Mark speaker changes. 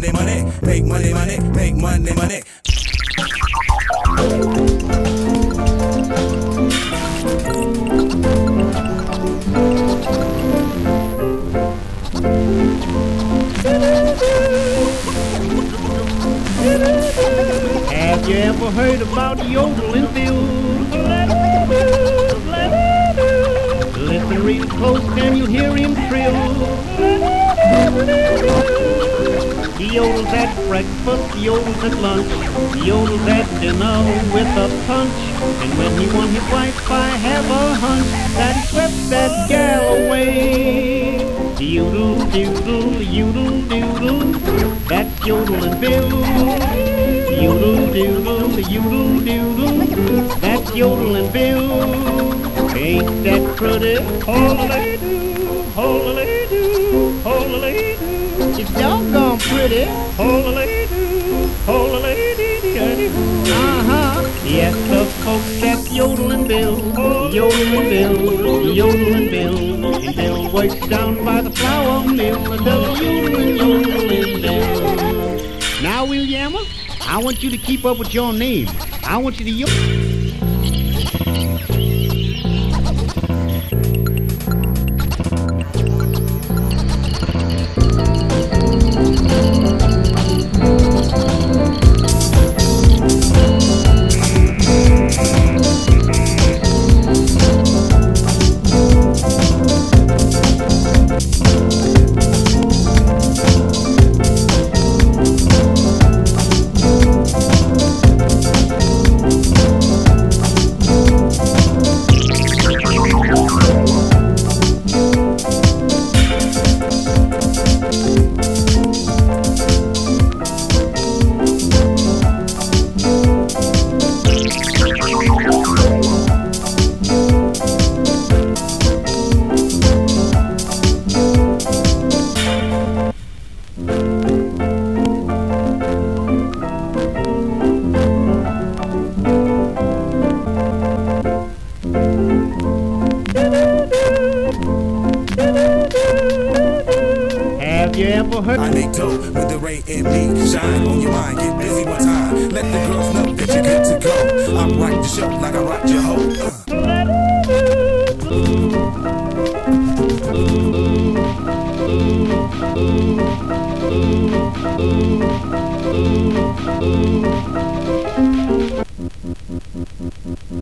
Speaker 1: make money, make money, money, make money, money.
Speaker 2: Have you ever heard about the yodeling Bill? Listen real close, can you hear him trill? Yodels at breakfast, yodels at lunch, yodels at dinner with a punch. And when he won his wife, I have a hunch that he swept that gal away. Yodel, doodle, yodel, doodle, that's yodeling Bill. Yodel, doodle, yodel, doodle, that's yodeling Bill. Ain't that pretty? Holla-lay-doo, holla-lay-doo, holla-lay-doo. It's doggone pretty. Holla-lay-doo, holla-lay-dee-dee-dee-doo. Uh-huh. Yes, the folks that's yodeling Bill, yodeling Bill, yodeling Bill. Bill works down by the flour mill, and does yodeling, yodeling Bill. Now, William, I want you to keep up with your name. I want you to yodel. Have you ever heard?
Speaker 1: Dough with the Ray and me. Shine on your mind, get busy